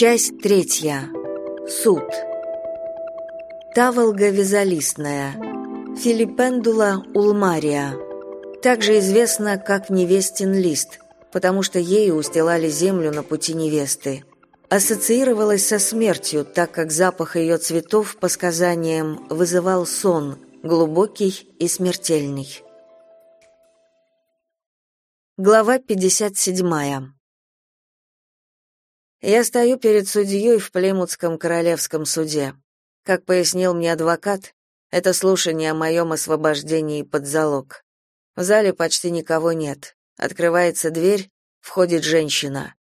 Часть третья. Суд. Таволга вязолистная. Филиппендула улмария. Также известна как невестин лист, потому что ею устилали землю на пути невесты. Ассоциировалась со смертью, так как запах ее цветов, по сказаниям, вызывал сон, глубокий и смертельный. Глава 57. Я стою перед судьей в Племутском королевском суде. Как пояснил мне адвокат, это слушание о моем освобождении под залог. В зале почти никого нет. Открывается дверь, входит женщина.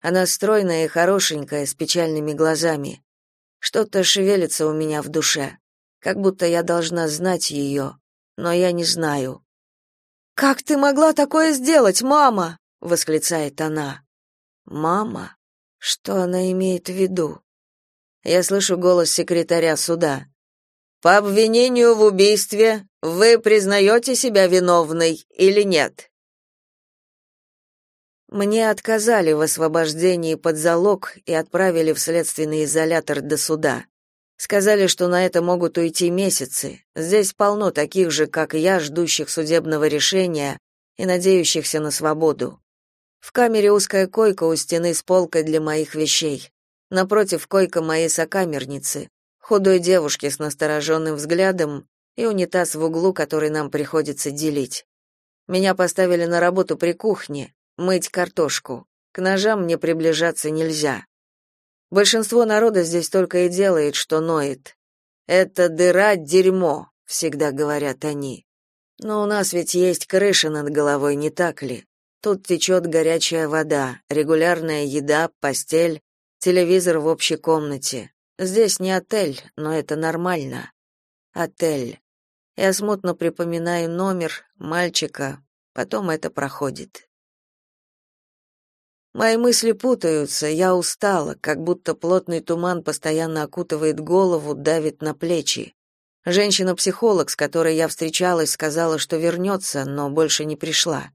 Она стройная и хорошенькая, с печальными глазами. Что-то шевелится у меня в душе, как будто я должна знать ее, но я не знаю. «Как ты могла такое сделать, мама?» — восклицает она. «Мама? Что она имеет в виду?» Я слышу голос секретаря суда. «По обвинению в убийстве вы признаете себя виновной или нет?» Мне отказали в освобождении под залог и отправили в следственный изолятор до суда. Сказали, что на это могут уйти месяцы. Здесь полно таких же, как я, ждущих судебного решения и надеющихся на свободу. В камере узкая койка у стены с полкой для моих вещей. Напротив койка моей сокамерницы, худой девушки с настороженным взглядом и унитаз в углу, который нам приходится делить. Меня поставили на работу при кухне, мыть картошку. К ножам мне приближаться нельзя. Большинство народа здесь только и делает, что ноет. Это дыра дерьмо, всегда говорят они. Но у нас ведь есть крыша над головой, не так ли? Тут течет горячая вода, регулярная еда, постель, телевизор в общей комнате. Здесь не отель, но это нормально. Отель. Я смутно припоминаю номер, мальчика, потом это проходит. Мои мысли путаются, я устала, как будто плотный туман постоянно окутывает голову, давит на плечи. Женщина-психолог, с которой я встречалась, сказала, что вернется, но больше не пришла.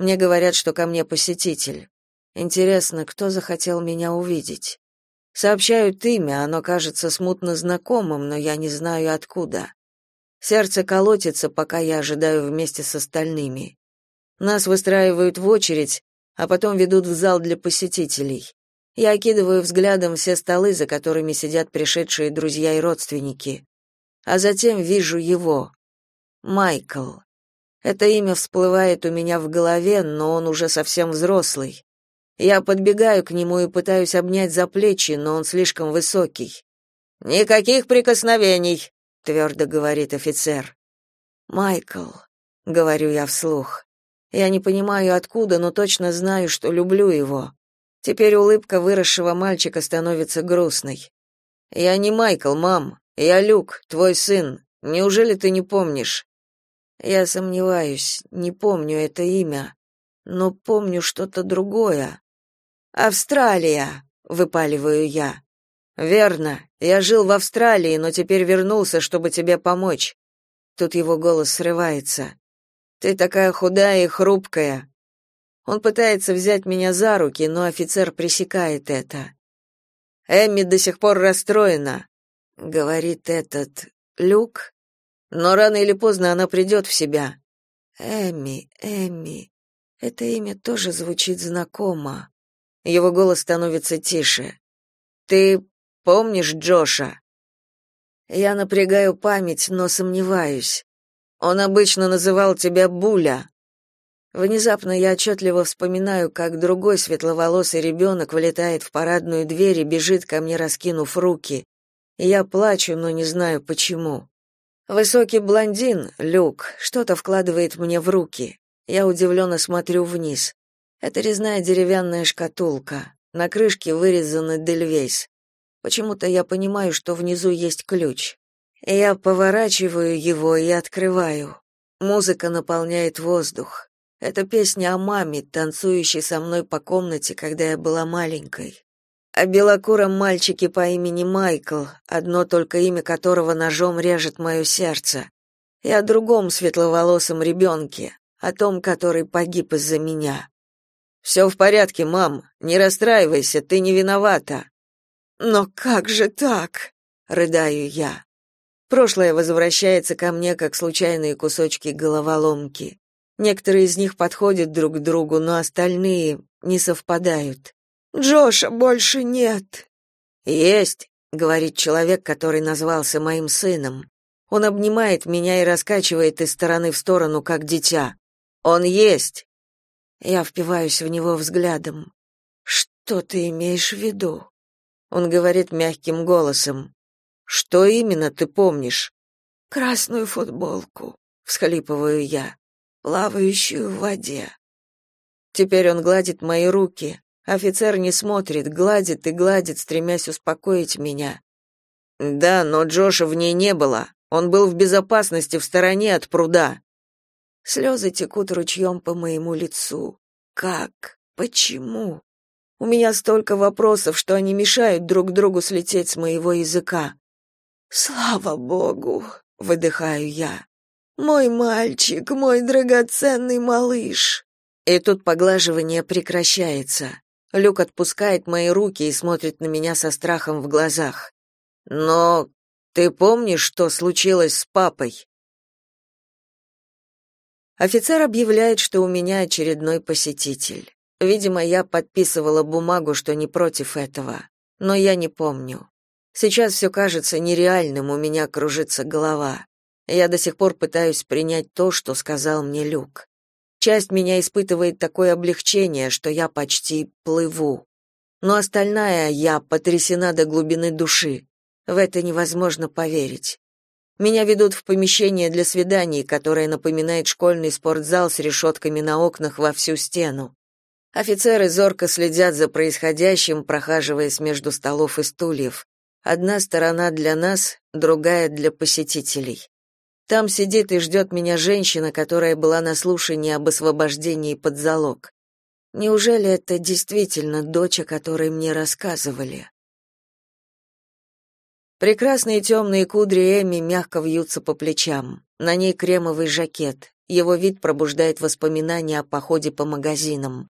Мне говорят, что ко мне посетитель. Интересно, кто захотел меня увидеть? Сообщают имя, оно кажется смутно знакомым, но я не знаю откуда. Сердце колотится, пока я ожидаю вместе с остальными. Нас выстраивают в очередь, а потом ведут в зал для посетителей. Я окидываю взглядом все столы, за которыми сидят пришедшие друзья и родственники. А затем вижу его. Майкл. Это имя всплывает у меня в голове, но он уже совсем взрослый. Я подбегаю к нему и пытаюсь обнять за плечи, но он слишком высокий. «Никаких прикосновений», — твердо говорит офицер. «Майкл», — говорю я вслух. Я не понимаю откуда, но точно знаю, что люблю его. Теперь улыбка выросшего мальчика становится грустной. Я не Майкл, мам. Я Люк, твой сын. Неужели ты не помнишь? Я сомневаюсь, не помню это имя, но помню что-то другое. Австралия, выпаливаю я. Верно. Я жил в Австралии, но теперь вернулся, чтобы тебе помочь. Тут его голос срывается. Ты такая худая и хрупкая. Он пытается взять меня за руки, но офицер пресекает это. Эмми до сих пор расстроена, говорит этот Люк, но рано или поздно она придет в себя. Эмми, Эмми. Это имя тоже звучит знакомо. Его голос становится тише. Ты помнишь Джоша? Я напрягаю память, но сомневаюсь. Он обычно называл тебя Буля. Внезапно я отчетливо вспоминаю, как другой светловолосый ребенок вылетает в парадную дверь и бежит ко мне, раскинув руки. Я плачу, но не знаю почему. Высокий блондин, Люк, что-то вкладывает мне в руки. Я удивленно смотрю вниз. Это резная деревянная шкатулка. На крышке вырезаны Дельвейс. Почему-то я понимаю, что внизу есть ключ. Я поворачиваю его и открываю. Музыка наполняет воздух. Это песня о маме, танцующей со мной по комнате, когда я была маленькой. О белокуром мальчике по имени Майкл, одно только имя которого ножом режет мое сердце. И о другом светловолосом ребенке, о том, который погиб из-за меня. «Все в порядке, мам, не расстраивайся, ты не виновата», Но как же так? рыдаю я. Прошлое возвращается ко мне как случайные кусочки головоломки. Некоторые из них подходят друг к другу, но остальные не совпадают. Джоша больше нет. Есть, говорит человек, который назвался моим сыном. Он обнимает меня и раскачивает из стороны в сторону, как дитя. Он есть. Я впиваюсь в него взглядом. Что ты имеешь в виду? Он говорит мягким голосом. Что именно ты помнишь? Красную футболку, всхлипываю я, плавающую в воде. Теперь он гладит мои руки. Офицер не смотрит, гладит и гладит, стремясь успокоить меня. Да, но Джоша в ней не было. Он был в безопасности в стороне от пруда. Слезы текут ручьем по моему лицу. Как? Почему? У меня столько вопросов, что они мешают друг другу слететь с моего языка. Слава богу, выдыхаю я. Мой мальчик, мой драгоценный малыш. И тут поглаживание прекращается. Люк отпускает мои руки и смотрит на меня со страхом в глазах. Но ты помнишь, что случилось с папой? Офицер объявляет, что у меня очередной посетитель. Видимо, я подписывала бумагу, что не против этого, но я не помню. Сейчас все кажется нереальным, у меня кружится голова. Я до сих пор пытаюсь принять то, что сказал мне Люк. Часть меня испытывает такое облегчение, что я почти плыву. Но остальная я потрясена до глубины души. В это невозможно поверить. Меня ведут в помещение для свиданий, которое напоминает школьный спортзал с решетками на окнах во всю стену. Офицеры зорко следят за происходящим, прохаживаясь между столов и стульев. Одна сторона для нас, другая для посетителей. Там сидит и ждет меня женщина, которая была на слушании об освобождении под залог. Неужели это действительно дочь, о которой мне рассказывали? Прекрасные темные кудри Эми мягко вьются по плечам. На ней кремовый жакет. Его вид пробуждает воспоминания о походе по магазинам.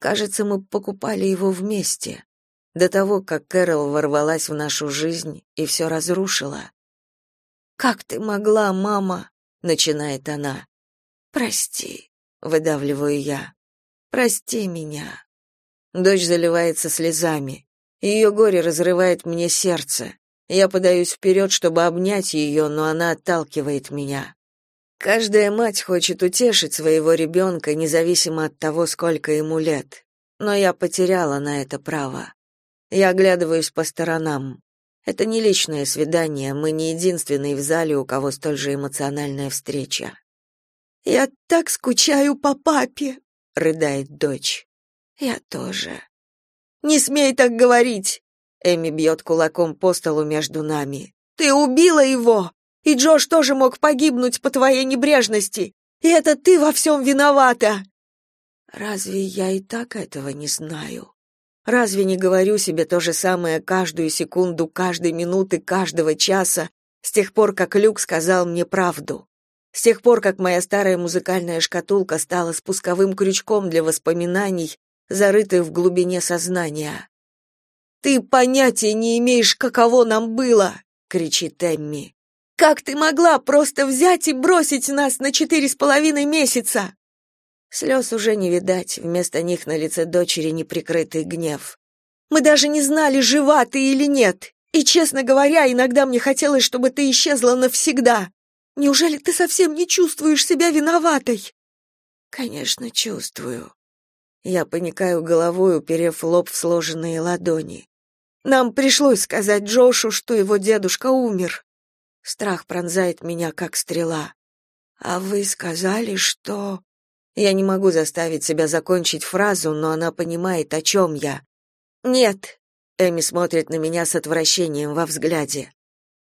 Кажется, мы покупали его вместе. До того, как Кэрол ворвалась в нашу жизнь и все разрушила. «Как ты могла, мама?» — начинает она. «Прости», — выдавливаю я. «Прости меня». Дочь заливается слезами. Ее горе разрывает мне сердце. Я подаюсь вперед, чтобы обнять ее, но она отталкивает меня. Каждая мать хочет утешить своего ребенка, независимо от того, сколько ему лет. Но я потеряла на это право. Я оглядываюсь по сторонам. Это не личное свидание, мы не единственные в зале, у кого столь же эмоциональная встреча. «Я так скучаю по папе», — рыдает дочь. «Я тоже». «Не смей так говорить!» Эми бьет кулаком по столу между нами. «Ты убила его! И Джош тоже мог погибнуть по твоей небрежности! И это ты во всем виновата!» «Разве я и так этого не знаю? Разве не говорю себе то же самое каждую секунду, каждой минуты, каждого часа, с тех пор, как Люк сказал мне правду?» С тех пор, как моя старая музыкальная шкатулка стала спусковым крючком для воспоминаний, зарытых в глубине сознания. Ты понятия не имеешь, каково нам было, кричит Эмми. Как ты могла просто взять и бросить нас на четыре с половиной месяца? Слез уже не видать, вместо них на лице дочери неприкрытый гнев. Мы даже не знали, жива ты или нет. И, честно говоря, иногда мне хотелось, чтобы ты исчезла навсегда. Неужели ты совсем не чувствуешь себя виноватой? Конечно, чувствую. Я поникаю головой, уперев лоб в сложенные ладони. Нам пришлось сказать Джошу, что его дедушка умер. Страх пронзает меня, как стрела. А вы сказали, что... Я не могу заставить себя закончить фразу, но она понимает, о чем я. Нет. Эми смотрит на меня с отвращением во взгляде.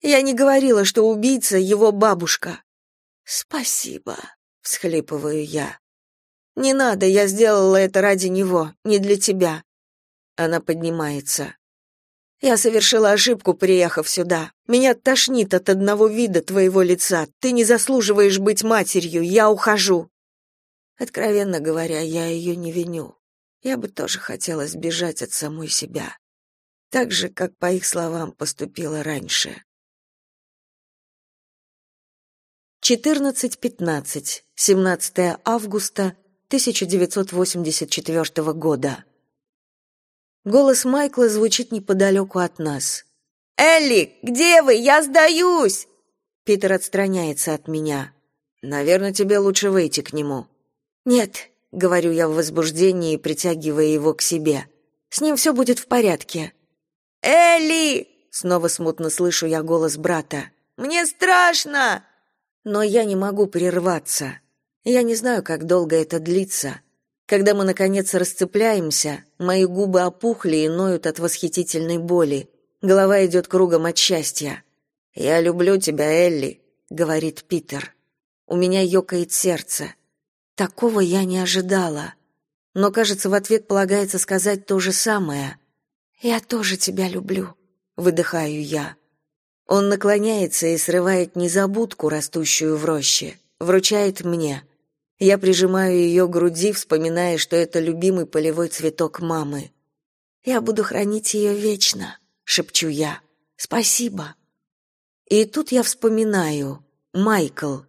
Я не говорила, что убийца его бабушка. Спасибо, всхлипываю я. Не надо, я сделала это ради него, не для тебя. Она поднимается. Я совершила ошибку, приехав сюда. Меня тошнит от одного вида твоего лица. Ты не заслуживаешь быть матерью. Я ухожу. Откровенно говоря, я ее не виню. Я бы тоже хотела сбежать от самой себя. так же, как, по их словам, поступила раньше. 14.15, 17 августа 1984 года. Голос Майкла звучит неподалеку от нас. «Элли, где вы? Я сдаюсь!» Питер отстраняется от меня. «Наверное, тебе лучше выйти к нему». «Нет», — говорю я в возбуждении, притягивая его к себе. «С ним все будет в порядке». «Элли!» — снова смутно слышу я голос брата. «Мне страшно!» Но я не могу прерваться. Я не знаю, как долго это длится. Когда мы, наконец, расцепляемся, мои губы опухли и ноют от восхитительной боли. Голова идет кругом от счастья. «Я люблю тебя, Элли», — говорит Питер. У меня ёкает сердце. Такого я не ожидала. Но, кажется, в ответ полагается сказать то же самое. «Я тоже тебя люблю», — выдыхаю я. Он наклоняется и срывает незабудку, растущую в роще, вручает мне. Я прижимаю ее к груди, вспоминая, что это любимый полевой цветок мамы. «Я буду хранить ее вечно», — шепчу я. «Спасибо». И тут я вспоминаю. Майкл.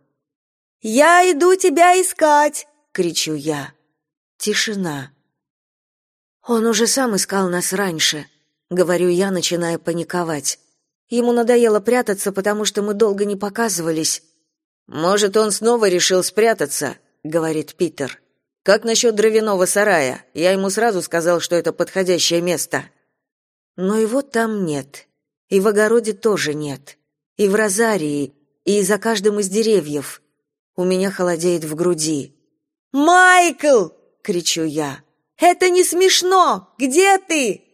«Я иду тебя искать!» — кричу я. Тишина. «Он уже сам искал нас раньше», — говорю я, начиная паниковать. Ему надоело прятаться, потому что мы долго не показывались. Может, он снова решил спрятаться, говорит Питер. Как насчет дровяного сарая? Я ему сразу сказал, что это подходящее место. Но его там нет. И в огороде тоже нет. И в розарии, и за каждым из деревьев. У меня холодеет в груди. «Майкл!» — кричу я. «Это не смешно! Где ты?»